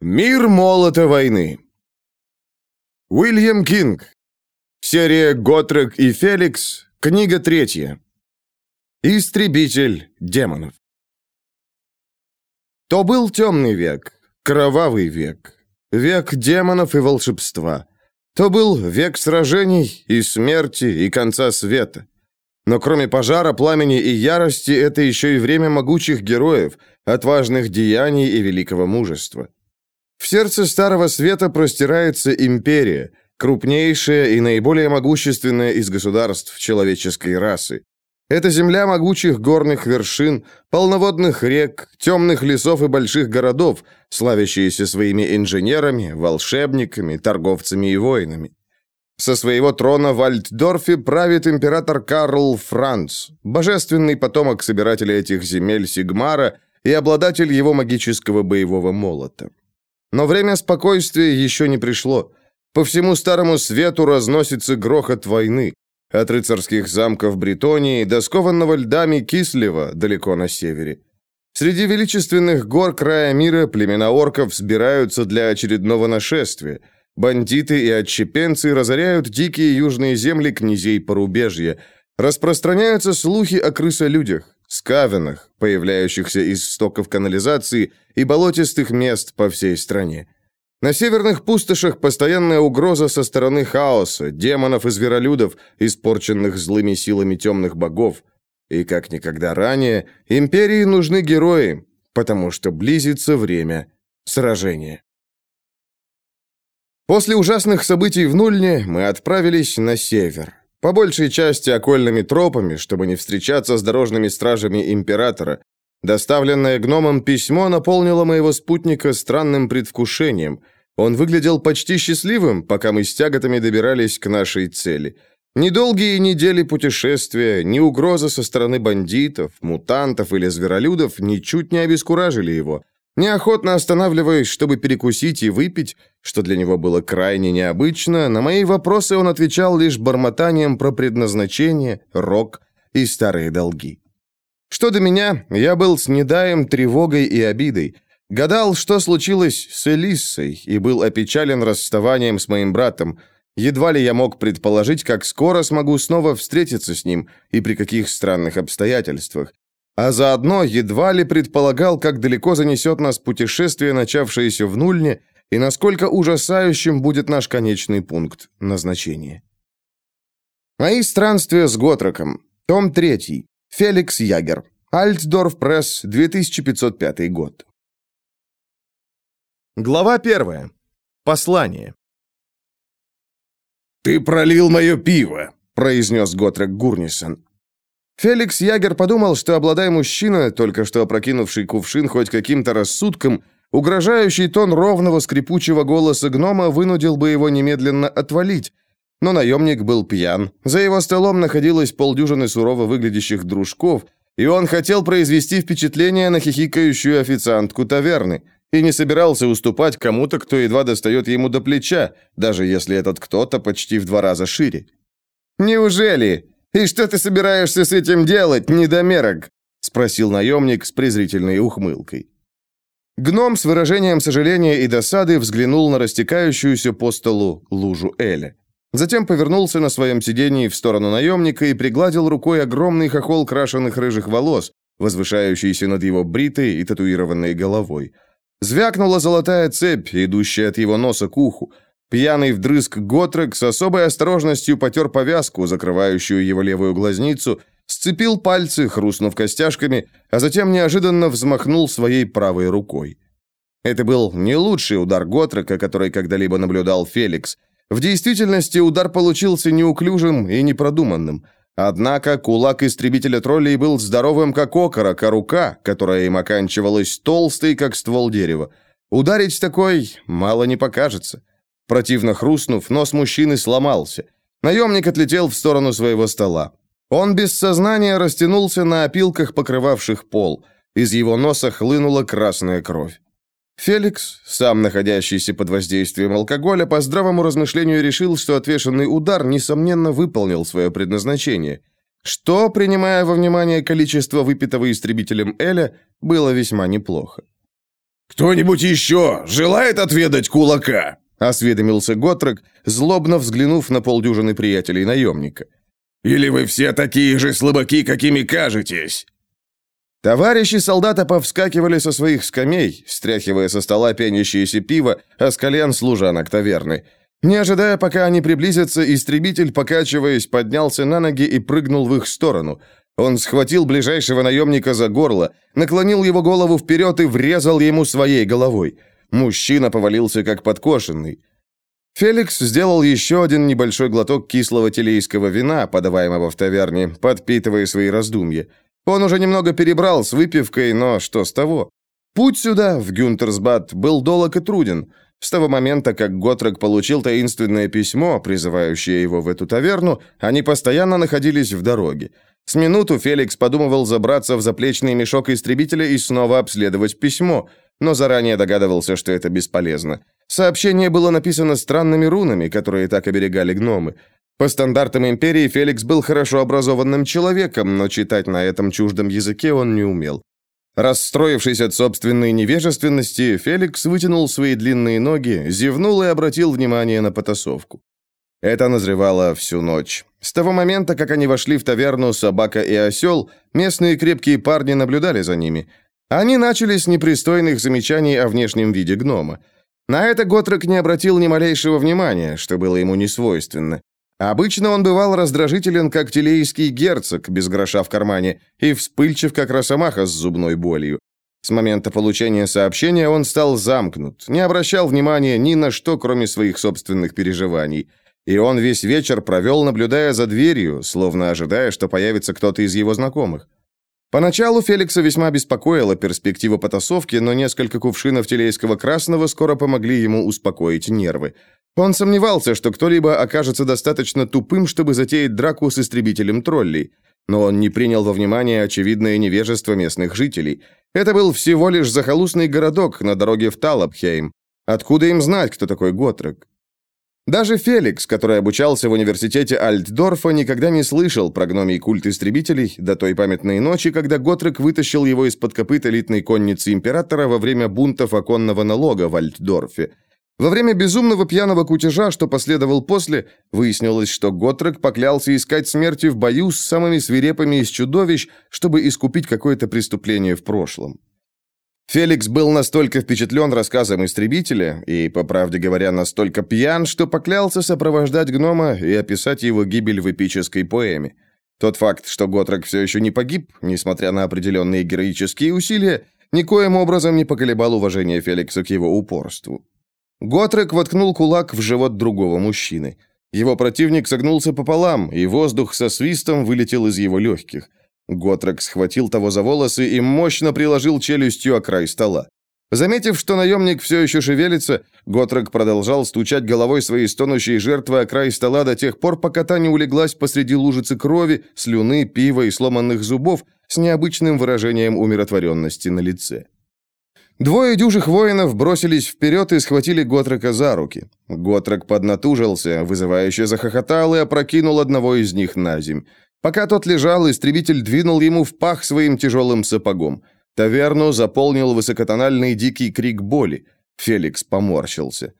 Мир молота войны. Уильям Кинг. Серия «Готрек и Феликс», книга третья. Истребитель демонов. То был темный век, кровавый век, век демонов и волшебства. То был век сражений и смерти и конца света. Но кроме пожара, пламени и ярости, это еще и время могучих героев, отважных деяний и великого мужества. В сердце Старого Света простирается империя, крупнейшая и наиболее могущественная из государств человеческой расы. Это земля могучих горных вершин, полноводных рек, темных лесов и больших городов, славящиеся своими инженерами, волшебниками, торговцами и воинами. Со своего трона в Альтдорфе правит император Карл Франц, божественный потомок собирателя этих земель Сигмара и обладатель его магического боевого молота. Но время спокойствия еще не пришло. По всему Старому Свету разносится грохот войны. От рыцарских замков Бретонии до скованного льдами Кислева далеко на севере. Среди величественных гор края мира племена орков сбираются для очередного нашествия. Бандиты и отщепенцы разоряют дикие южные земли князей порубежья. Распространяются слухи о крысолюдях скавенах, появляющихся из стоков канализации и болотистых мест по всей стране. На северных пустошах постоянная угроза со стороны хаоса, демонов и зверолюдов, испорченных злыми силами темных богов. И как никогда ранее, империи нужны герои, потому что близится время сражения. После ужасных событий в Нульне мы отправились на север. По большей части окольными тропами, чтобы не встречаться с дорожными стражами императора. Доставленное гномом письмо наполнило моего спутника странным предвкушением. Он выглядел почти счастливым, пока мы с тяготами добирались к нашей цели. Недолгие недели путешествия, ни угроза со стороны бандитов, мутантов или зверолюдов ничуть не обескуражили его. Неохотно останавливаясь, чтобы перекусить и выпить, что для него было крайне необычно, на мои вопросы он отвечал лишь бормотанием про предназначение, рок и старые долги. Что до меня, я был с недаем, тревогой и обидой. Гадал, что случилось с Элиссой, и был опечален расставанием с моим братом. Едва ли я мог предположить, как скоро смогу снова встретиться с ним и при каких странных обстоятельствах а заодно едва ли предполагал, как далеко занесет нас путешествие, начавшееся в Нульне, и насколько ужасающим будет наш конечный пункт назначения. Мои странствия с Готроком. Том 3. Феликс Ягер. Альтдорф Пресс, 2505 год. Глава 1. Послание. «Ты пролил мое пиво», — произнес Готрек Гурнисон. Феликс Ягер подумал, что обладая мужчина, только что опрокинувший кувшин хоть каким-то рассудком, угрожающий тон ровного скрипучего голоса гнома вынудил бы его немедленно отвалить. Но наемник был пьян. За его столом находилось полдюжины сурово выглядящих дружков, и он хотел произвести впечатление на хихикающую официантку таверны и не собирался уступать кому-то, кто едва достает ему до плеча, даже если этот кто-то почти в два раза шире. «Неужели?» «И что ты собираешься с этим делать, недомерок?» — спросил наемник с презрительной ухмылкой. Гном с выражением сожаления и досады взглянул на растекающуюся по столу лужу Эля. Затем повернулся на своем сидении в сторону наемника и пригладил рукой огромный хохол крашеных рыжих волос, возвышающийся над его бритой и татуированной головой. Звякнула золотая цепь, идущая от его носа к уху. Пьяный вдрызг Готрек с особой осторожностью потер повязку, закрывающую его левую глазницу, сцепил пальцы, хрустнув костяшками, а затем неожиданно взмахнул своей правой рукой. Это был не лучший удар Готрека, который когда-либо наблюдал Феликс. В действительности удар получился неуклюжим и непродуманным. Однако кулак истребителя троллей был здоровым, как окорок, а рука, которая им оканчивалась, толстой, как ствол дерева. Ударить такой мало не покажется. Противно хрустнув, нос мужчины сломался. Наемник отлетел в сторону своего стола. Он без сознания растянулся на опилках, покрывавших пол. Из его носа хлынула красная кровь. Феликс, сам находящийся под воздействием алкоголя, по здравому размышлению решил, что отвешенный удар, несомненно, выполнил свое предназначение, что, принимая во внимание количество выпитого истребителем Эля, было весьма неплохо. «Кто-нибудь еще желает отведать кулака?» — осведомился Готрек, злобно взглянув на полдюжины приятелей наемника. «Или вы все такие же слабаки, какими кажетесь?» Товарищи солдата повскакивали со своих скамей, стряхивая со стола пенящееся пиво, а с колен служанок таверны. Не ожидая, пока они приблизятся, истребитель, покачиваясь, поднялся на ноги и прыгнул в их сторону. Он схватил ближайшего наемника за горло, наклонил его голову вперед и врезал ему своей головой. Мужчина повалился как подкошенный. Феликс сделал еще один небольшой глоток кислого телейского вина, подаваемого в таверне, подпитывая свои раздумья. Он уже немного перебрал с выпивкой, но что с того? Путь сюда, в Гюнтерсбад, был долг и труден. С того момента, как Готрек получил таинственное письмо, призывающее его в эту таверну, они постоянно находились в дороге. С минуту Феликс подумывал забраться в заплечный мешок истребителя и снова обследовать письмо, но заранее догадывался, что это бесполезно. Сообщение было написано странными рунами, которые так оберегали гномы. По стандартам империи Феликс был хорошо образованным человеком, но читать на этом чуждом языке он не умел. Расстроившись от собственной невежественности, Феликс вытянул свои длинные ноги, зевнул и обратил внимание на потасовку. Это назревало всю ночь. С того момента, как они вошли в таверну «Собака и осел», местные крепкие парни наблюдали за ними. Они начали с непристойных замечаний о внешнем виде гнома. На это Готрек не обратил ни малейшего внимания, что было ему не свойственно. Обычно он бывал раздражителен, как телейский герцог, без гроша в кармане, и вспыльчив, как росомаха с зубной болью. С момента получения сообщения он стал замкнут, не обращал внимания ни на что, кроме своих собственных переживаний. И он весь вечер провел, наблюдая за дверью, словно ожидая, что появится кто-то из его знакомых. Поначалу Феликса весьма беспокоила перспектива потасовки, но несколько кувшинов телейского красного скоро помогли ему успокоить нервы. Он сомневался, что кто-либо окажется достаточно тупым, чтобы затеять драку с истребителем троллей. Но он не принял во внимание очевидное невежество местных жителей. Это был всего лишь захолустный городок на дороге в Талабхейм. Откуда им знать, кто такой Готрек? Даже Феликс, который обучался в университете Альтдорфа, никогда не слышал про гномий культ истребителей до той памятной ночи, когда Готрек вытащил его из-под копыт элитной конницы императора во время бунтов оконного налога в Альтдорфе. Во время безумного пьяного кутежа, что последовал после, выяснилось, что Готрек поклялся искать смерти в бою с самыми свирепыми из чудовищ, чтобы искупить какое-то преступление в прошлом. Феликс был настолько впечатлен рассказом истребителя и, по правде говоря, настолько пьян, что поклялся сопровождать гнома и описать его гибель в эпической поэме. Тот факт, что Готрек все еще не погиб, несмотря на определенные героические усилия, никоим образом не поколебал уважение Феликса к его упорству. Готрек воткнул кулак в живот другого мужчины. Его противник согнулся пополам, и воздух со свистом вылетел из его легких. Готрек схватил того за волосы и мощно приложил челюстью о край стола. Заметив, что наемник все еще шевелится, Готрек продолжал стучать головой своей стонущей жертвы о край стола до тех пор, пока та не улеглась посреди лужицы крови, слюны, пива и сломанных зубов с необычным выражением умиротворенности на лице. Двое дюжих воинов бросились вперед и схватили Готрека за руки. Готрек поднатужился, вызывающе захохотал и опрокинул одного из них на земь. Пока тот лежал, истребитель двинул ему в пах своим тяжелым сапогом. Таверну заполнил высокотональный дикий крик боли. Феликс поморщился.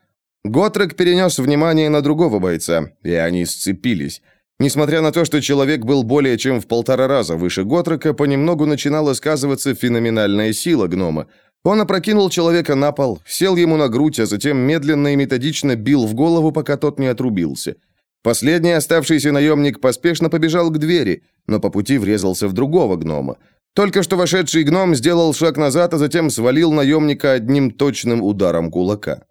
Готрек перенес внимание на другого бойца, и они сцепились. Несмотря на то, что человек был более чем в полтора раза выше Готрека, понемногу начинала сказываться феноменальная сила гнома. Он опрокинул человека на пол, сел ему на грудь, а затем медленно и методично бил в голову, пока тот не отрубился. Последний оставшийся наемник поспешно побежал к двери, но по пути врезался в другого гнома. Только что вошедший гном сделал шаг назад, а затем свалил наемника одним точным ударом кулака.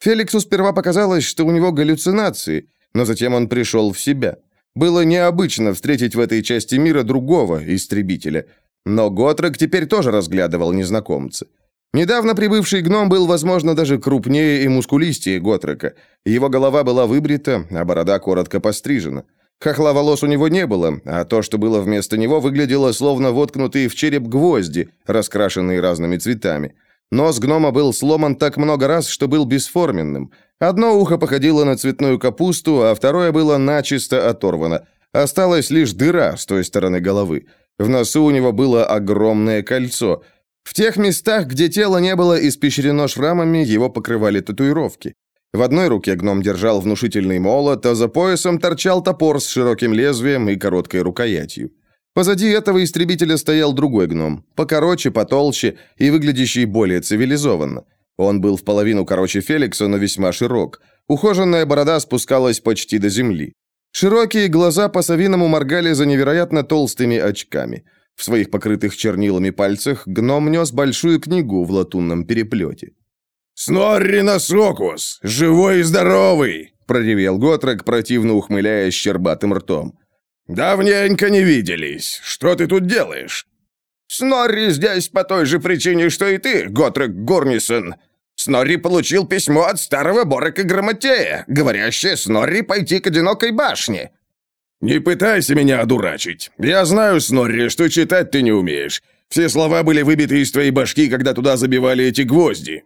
Феликсу сперва показалось, что у него галлюцинации, но затем он пришел в себя. Было необычно встретить в этой части мира другого истребителя – но Готрек теперь тоже разглядывал незнакомца. Недавно прибывший гном был, возможно, даже крупнее и мускулистее Готрека. Его голова была выбрита, а борода коротко пострижена. Хохла волос у него не было, а то, что было вместо него, выглядело словно воткнутые в череп гвозди, раскрашенные разными цветами. Нос гнома был сломан так много раз, что был бесформенным. Одно ухо походило на цветную капусту, а второе было начисто оторвано. Осталась лишь дыра с той стороны головы. В носу у него было огромное кольцо. В тех местах, где тело не было испещрено шрамами, его покрывали татуировки. В одной руке гном держал внушительный молот, а за поясом торчал топор с широким лезвием и короткой рукоятью. Позади этого истребителя стоял другой гном, покороче, потолще и выглядящий более цивилизованно. Он был в половину короче Феликса, но весьма широк. Ухоженная борода спускалась почти до земли. Широкие глаза по-совиному моргали за невероятно толстыми очками. В своих покрытых чернилами пальцах гном нес большую книгу в латунном переплете. «Снорри Насокус! Живой и здоровый!» — проревел Готрек, противно ухмыляясь щербатым ртом. «Давненько не виделись. Что ты тут делаешь?» «Снорри здесь по той же причине, что и ты, Готрек Горнисон. Снорри получил письмо от старого Борока Грамотея, говорящее Снорри пойти к одинокой башне». «Не пытайся меня одурачить. Я знаю, Снорри, что читать ты не умеешь. Все слова были выбиты из твоей башки, когда туда забивали эти гвозди».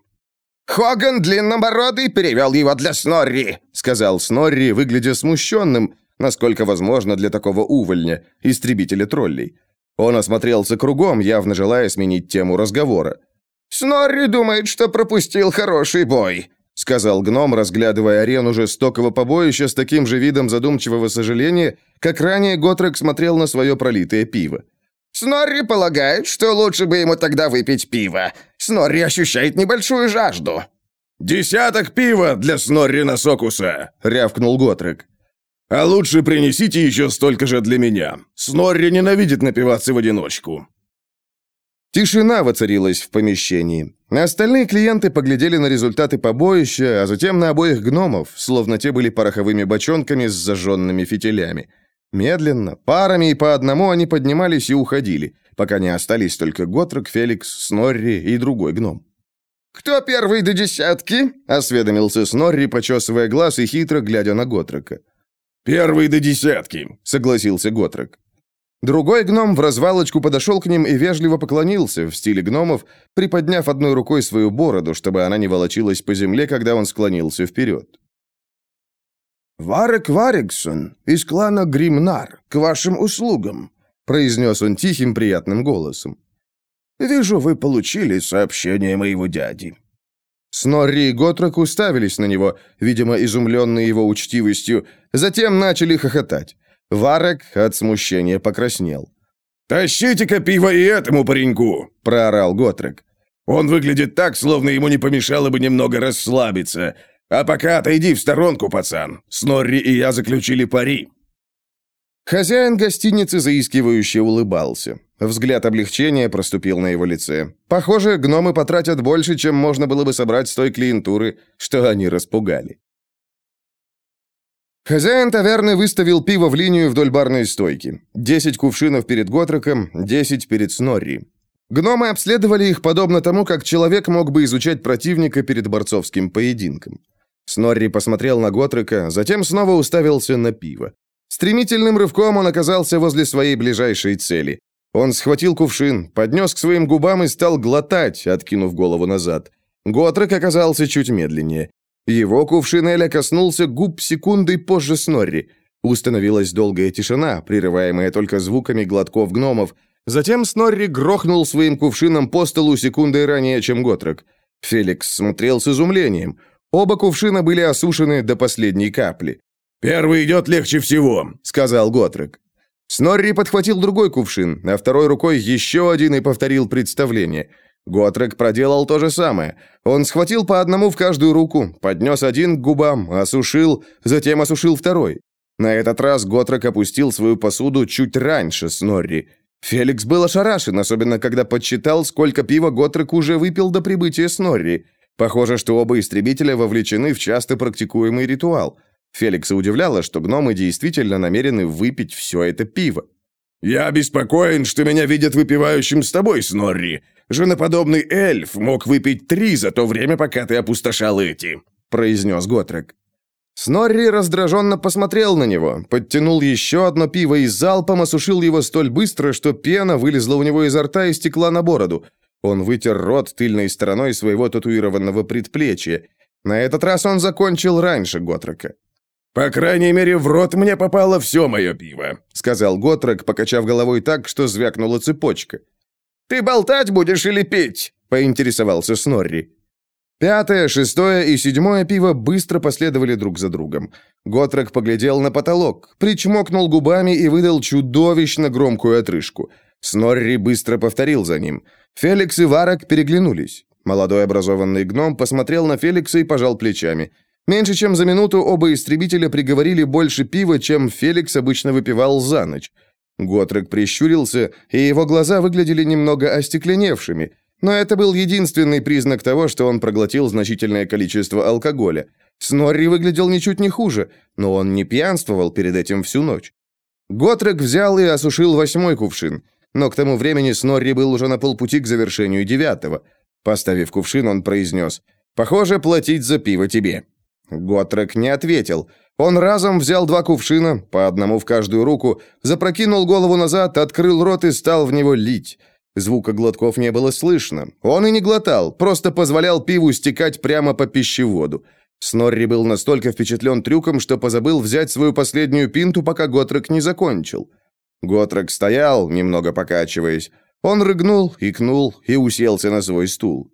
«Хоган Длиннобородый перевел его для Снорри», — сказал Снорри, выглядя смущенным, насколько возможно для такого увольня, истребителя троллей. Он осмотрелся кругом, явно желая сменить тему разговора. «Снорри думает, что пропустил хороший бой», — сказал гном, разглядывая арену жестокого побоища с таким же видом задумчивого сожаления, как ранее Готрек смотрел на свое пролитое пиво. «Снорри полагает, что лучше бы ему тогда выпить пиво. Снорри ощущает небольшую жажду». «Десяток пива для Снорри Насокуса!» — рявкнул Готрек. А лучше принесите еще столько же для меня. Снорри ненавидит напиваться в одиночку». Тишина воцарилась в помещении. Остальные клиенты поглядели на результаты побоища, а затем на обоих гномов, словно те были пороховыми бочонками с зажженными фитилями. Медленно, парами и по одному они поднимались и уходили, пока не остались только Готрок, Феликс, Снорри и другой гном. «Кто первый до десятки?» — осведомился Снорри, почесывая глаз и хитро глядя на Готрока. «Первый до десятки», — согласился Готрек. Другой гном в развалочку подошел к ним и вежливо поклонился в стиле гномов, приподняв одной рукой свою бороду, чтобы она не волочилась по земле, когда он склонился вперед. «Варек Варексон из клана Гримнар, к вашим услугам», произнес он тихим приятным голосом. «Вижу, вы получили сообщение моего дяди. Снорри и Готрок уставились на него, видимо, изумленные его учтивостью, затем начали хохотать. Варек от смущения покраснел. «Тащите-ка пиво и этому пареньку!» – проорал Готрек. «Он выглядит так, словно ему не помешало бы немного расслабиться. А пока отойди в сторонку, пацан. Снорри и я заключили пари». Хозяин гостиницы заискивающе улыбался. Взгляд облегчения проступил на его лице. Похоже, гномы потратят больше, чем можно было бы собрать с той клиентуры, что они распугали. Хозяин таверны выставил пиво в линию вдоль барной стойки. Десять кувшинов перед Готроком, десять перед Снорри. Гномы обследовали их подобно тому, как человек мог бы изучать противника перед борцовским поединком. Снорри посмотрел на Готрека, затем снова уставился на пиво. Стремительным рывком он оказался возле своей ближайшей цели. Он схватил кувшин, поднес к своим губам и стал глотать, откинув голову назад. Готрек оказался чуть медленнее. Его кувшин Эля коснулся губ секундой позже Снорри. Установилась долгая тишина, прерываемая только звуками глотков гномов. Затем Снорри грохнул своим кувшином по столу секундой ранее, чем Готрек. Феликс смотрел с изумлением. Оба кувшина были осушены до последней капли. «Первый идет легче всего», — сказал Готрек. Снорри подхватил другой кувшин, а второй рукой еще один и повторил представление. Готрек проделал то же самое. Он схватил по одному в каждую руку, поднес один к губам, осушил, затем осушил второй. На этот раз Готрек опустил свою посуду чуть раньше Снорри. Феликс был ошарашен, особенно когда подсчитал, сколько пива Готрек уже выпил до прибытия Снорри. Похоже, что оба истребителя вовлечены в часто практикуемый ритуал. Феликса удивляло, что гномы действительно намерены выпить все это пиво. «Я обеспокоен, что меня видят выпивающим с тобой, Снорри. Женоподобный эльф мог выпить три за то время, пока ты опустошал эти», — произнес Готрек. Снорри раздраженно посмотрел на него, подтянул еще одно пиво и залпом осушил его столь быстро, что пена вылезла у него изо рта и стекла на бороду. Он вытер рот тыльной стороной своего татуированного предплечья. На этот раз он закончил раньше Готрека. «По крайней мере, в рот мне попало все мое пиво», — сказал Готрек, покачав головой так, что звякнула цепочка. «Ты болтать будешь или пить?» — поинтересовался Снорри. Пятое, шестое и седьмое пиво быстро последовали друг за другом. Готрек поглядел на потолок, причмокнул губами и выдал чудовищно громкую отрыжку. Снорри быстро повторил за ним. Феликс и Варок переглянулись. Молодой образованный гном посмотрел на Феликса и пожал плечами. Меньше чем за минуту оба истребителя приговорили больше пива, чем Феликс обычно выпивал за ночь. Готрек прищурился, и его глаза выглядели немного остекленевшими, но это был единственный признак того, что он проглотил значительное количество алкоголя. Снорри выглядел ничуть не хуже, но он не пьянствовал перед этим всю ночь. Готрек взял и осушил восьмой кувшин, но к тому времени Снорри был уже на полпути к завершению девятого. Поставив кувшин, он произнес «Похоже, платить за пиво тебе». Готрек не ответил. Он разом взял два кувшина, по одному в каждую руку, запрокинул голову назад, открыл рот и стал в него лить. Звука глотков не было слышно. Он и не глотал, просто позволял пиву стекать прямо по пищеводу. Снорри был настолько впечатлен трюком, что позабыл взять свою последнюю пинту, пока Готрек не закончил. Готрек стоял, немного покачиваясь. Он рыгнул, икнул и уселся на свой стул.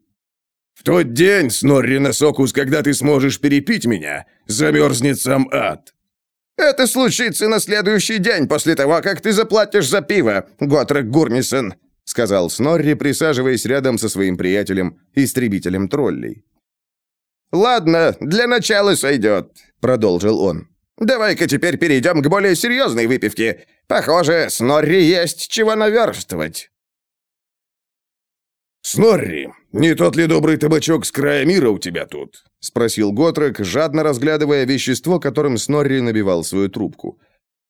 В тот день, Снорри Носокус, когда ты сможешь перепить меня, замерзнет сам ад». «Это случится на следующий день после того, как ты заплатишь за пиво, Готрек Гурнисон», сказал Снорри, присаживаясь рядом со своим приятелем, истребителем троллей. «Ладно, для начала сойдет», — продолжил он. «Давай-ка теперь перейдем к более серьезной выпивке. Похоже, Снорри есть чего наверстывать». «Снорри, не тот ли добрый табачок с края мира у тебя тут?» — спросил Готрек, жадно разглядывая вещество, которым Снорри набивал свою трубку.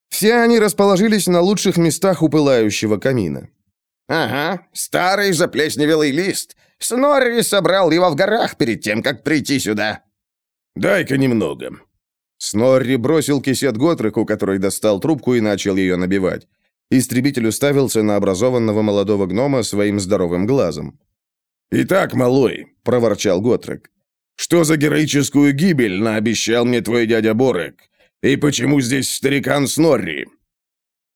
Все они расположились на лучших местах у пылающего камина. «Ага, старый заплесневелый лист. Снорри собрал его в горах перед тем, как прийти сюда». «Дай-ка немного». Снорри бросил кисет Готреку, который достал трубку и начал ее набивать. Истребитель уставился на образованного молодого гнома своим здоровым глазом. «Итак, малой», — проворчал Готрек, — «что за героическую гибель наобещал мне твой дядя Борек? И почему здесь старикан Снорри?»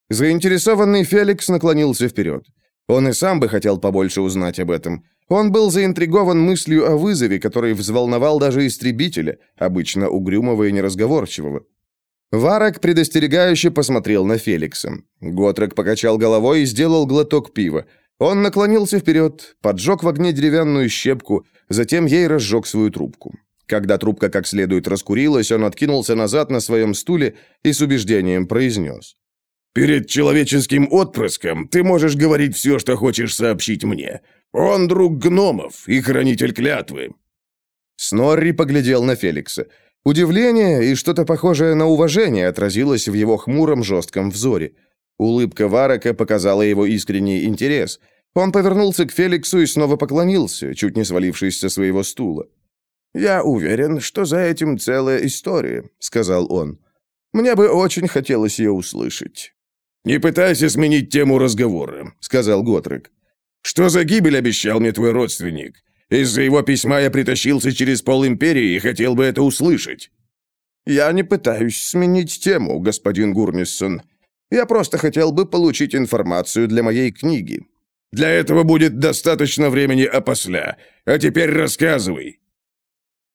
Заинтересованный Феликс наклонился вперед. Он и сам бы хотел побольше узнать об этом. Он был заинтригован мыслью о вызове, который взволновал даже истребителя, обычно угрюмого и неразговорчивого. Варак предостерегающе посмотрел на Феликса. Готрек покачал головой и сделал глоток пива. Он наклонился вперед, поджег в огне деревянную щепку, затем ей разжег свою трубку. Когда трубка как следует раскурилась, он откинулся назад на своем стуле и с убеждением произнес. «Перед человеческим отпрыском ты можешь говорить все, что хочешь сообщить мне. Он друг гномов и хранитель клятвы». Снорри поглядел на Феликса. Удивление и что-то похожее на уважение отразилось в его хмуром жестком взоре. Улыбка Варака показала его искренний интерес. Он повернулся к Феликсу и снова поклонился, чуть не свалившись со своего стула. «Я уверен, что за этим целая история», — сказал он. «Мне бы очень хотелось ее услышать». «Не пытайся сменить тему разговора», — сказал Готрек. «Что за гибель обещал мне твой родственник? Из-за его письма я притащился через пол империи и хотел бы это услышать». «Я не пытаюсь сменить тему, господин Гурниссон. Я просто хотел бы получить информацию для моей книги». «Для этого будет достаточно времени опосля. А теперь рассказывай».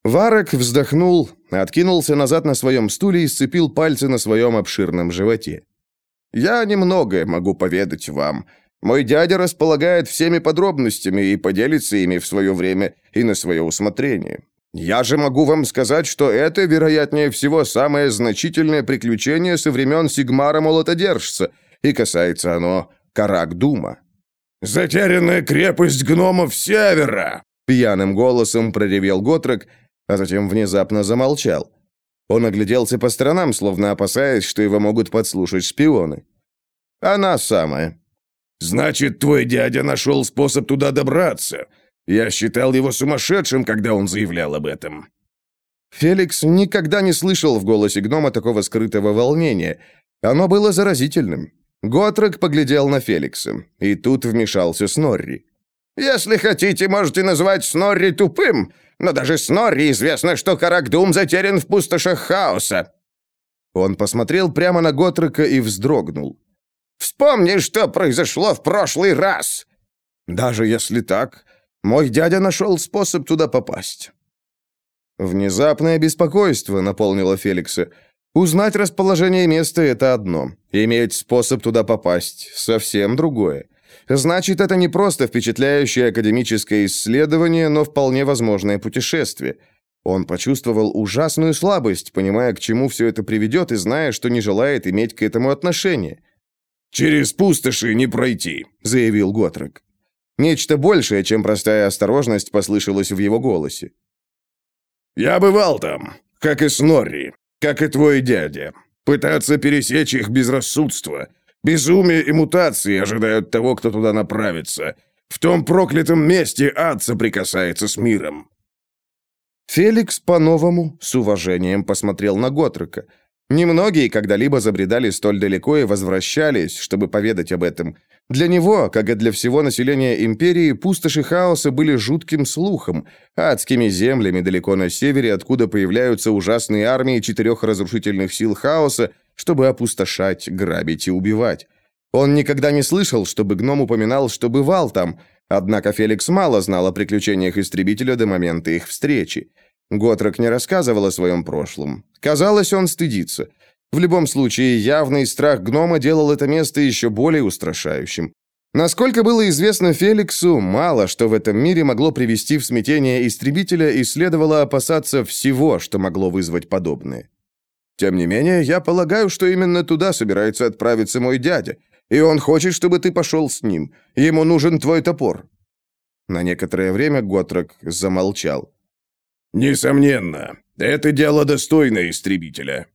Варок вздохнул, откинулся назад на своем стуле и сцепил пальцы на своем обширном животе. «Я немногое могу поведать вам. Мой дядя располагает всеми подробностями и поделится ими в свое время и на свое усмотрение. Я же могу вам сказать, что это, вероятнее всего, самое значительное приключение со времен Сигмара Молотодержца, и касается оно Карак-Дума». «Затерянная крепость гномов Севера!» Пьяным голосом проревел Готрек, а затем внезапно замолчал. Он огляделся по сторонам, словно опасаясь, что его могут подслушать шпионы. «Она самая», Значит, твой дядя нашел способ туда добраться. Я считал его сумасшедшим, когда он заявлял об этом». Феликс никогда не слышал в голосе гнома такого скрытого волнения. Оно было заразительным. Готрек поглядел на Феликса, и тут вмешался Снорри. «Если хотите, можете назвать Снорри тупым, но даже Снорри известно, что Каракдум затерян в пустошах хаоса». Он посмотрел прямо на Готрека и вздрогнул. Вспомни, что произошло в прошлый раз!» Даже если так, мой дядя нашел способ туда попасть». Внезапное беспокойство наполнило Феликса. Узнать расположение места – это одно. Иметь способ туда попасть – совсем другое. Значит, это не просто впечатляющее академическое исследование, но вполне возможное путешествие. Он почувствовал ужасную слабость, понимая, к чему все это приведет, и зная, что не желает иметь к этому отношения. «Через пустоши не пройти», — заявил Готрек. Нечто большее, чем простая осторожность, послышалось в его голосе. «Я бывал там, как и Снорри, как и твой дядя. Пытаться пересечь их безрассудство. Безумие и мутации ожидают того, кто туда направится. В том проклятом месте ад соприкасается с миром». Феликс по-новому, с уважением посмотрел на Готрека. Немногие когда-либо забредали столь далеко и возвращались, чтобы поведать об этом. Для него, как и для всего населения империи, пустоши хаоса были жутким слухом, адскими землями далеко на севере, откуда появляются ужасные армии четырех разрушительных сил хаоса, чтобы опустошать, грабить и убивать. Он никогда не слышал, чтобы гном упоминал, что бывал там, однако Феликс мало знал о приключениях истребителя до момента их встречи. Готрок не рассказывал о своем прошлом. Казалось, он стыдится. В любом случае, явный страх гнома делал это место еще более устрашающим. Насколько было известно Феликсу, мало что в этом мире могло привести в смятение истребителя и следовало опасаться всего, что могло вызвать подобное. Тем не менее, я полагаю, что именно туда собирается отправиться мой дядя, и он хочет, чтобы ты пошел с ним. Ему нужен твой топор». На некоторое время Готрок замолчал. «Несомненно, это дело достойное истребителя».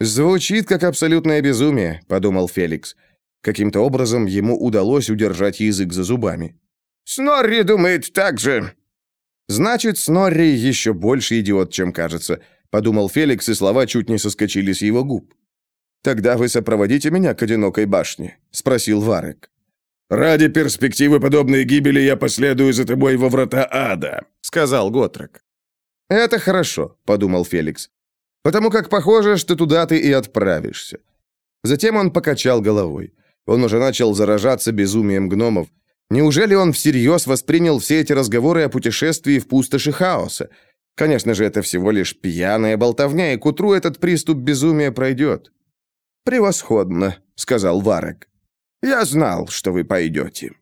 «Звучит как абсолютное безумие», — подумал Феликс. Каким-то образом ему удалось удержать язык за зубами. «Снорри думает так же». «Значит, Снорри еще больше идиот, чем кажется», — подумал Феликс, и слова чуть не соскочили с его губ. «Тогда вы сопроводите меня к одинокой башне?» — спросил Варек. «Ради перспективы подобной гибели я последую за тобой во врата ада», — сказал Готрек. «Это хорошо», — подумал Феликс. «Потому как похоже, что туда ты и отправишься». Затем он покачал головой. Он уже начал заражаться безумием гномов. Неужели он всерьез воспринял все эти разговоры о путешествии в пустоши хаоса? Конечно же, это всего лишь пьяная болтовня, и к утру этот приступ безумия пройдет. «Превосходно», — сказал Варек. «Я знал, что вы пойдете».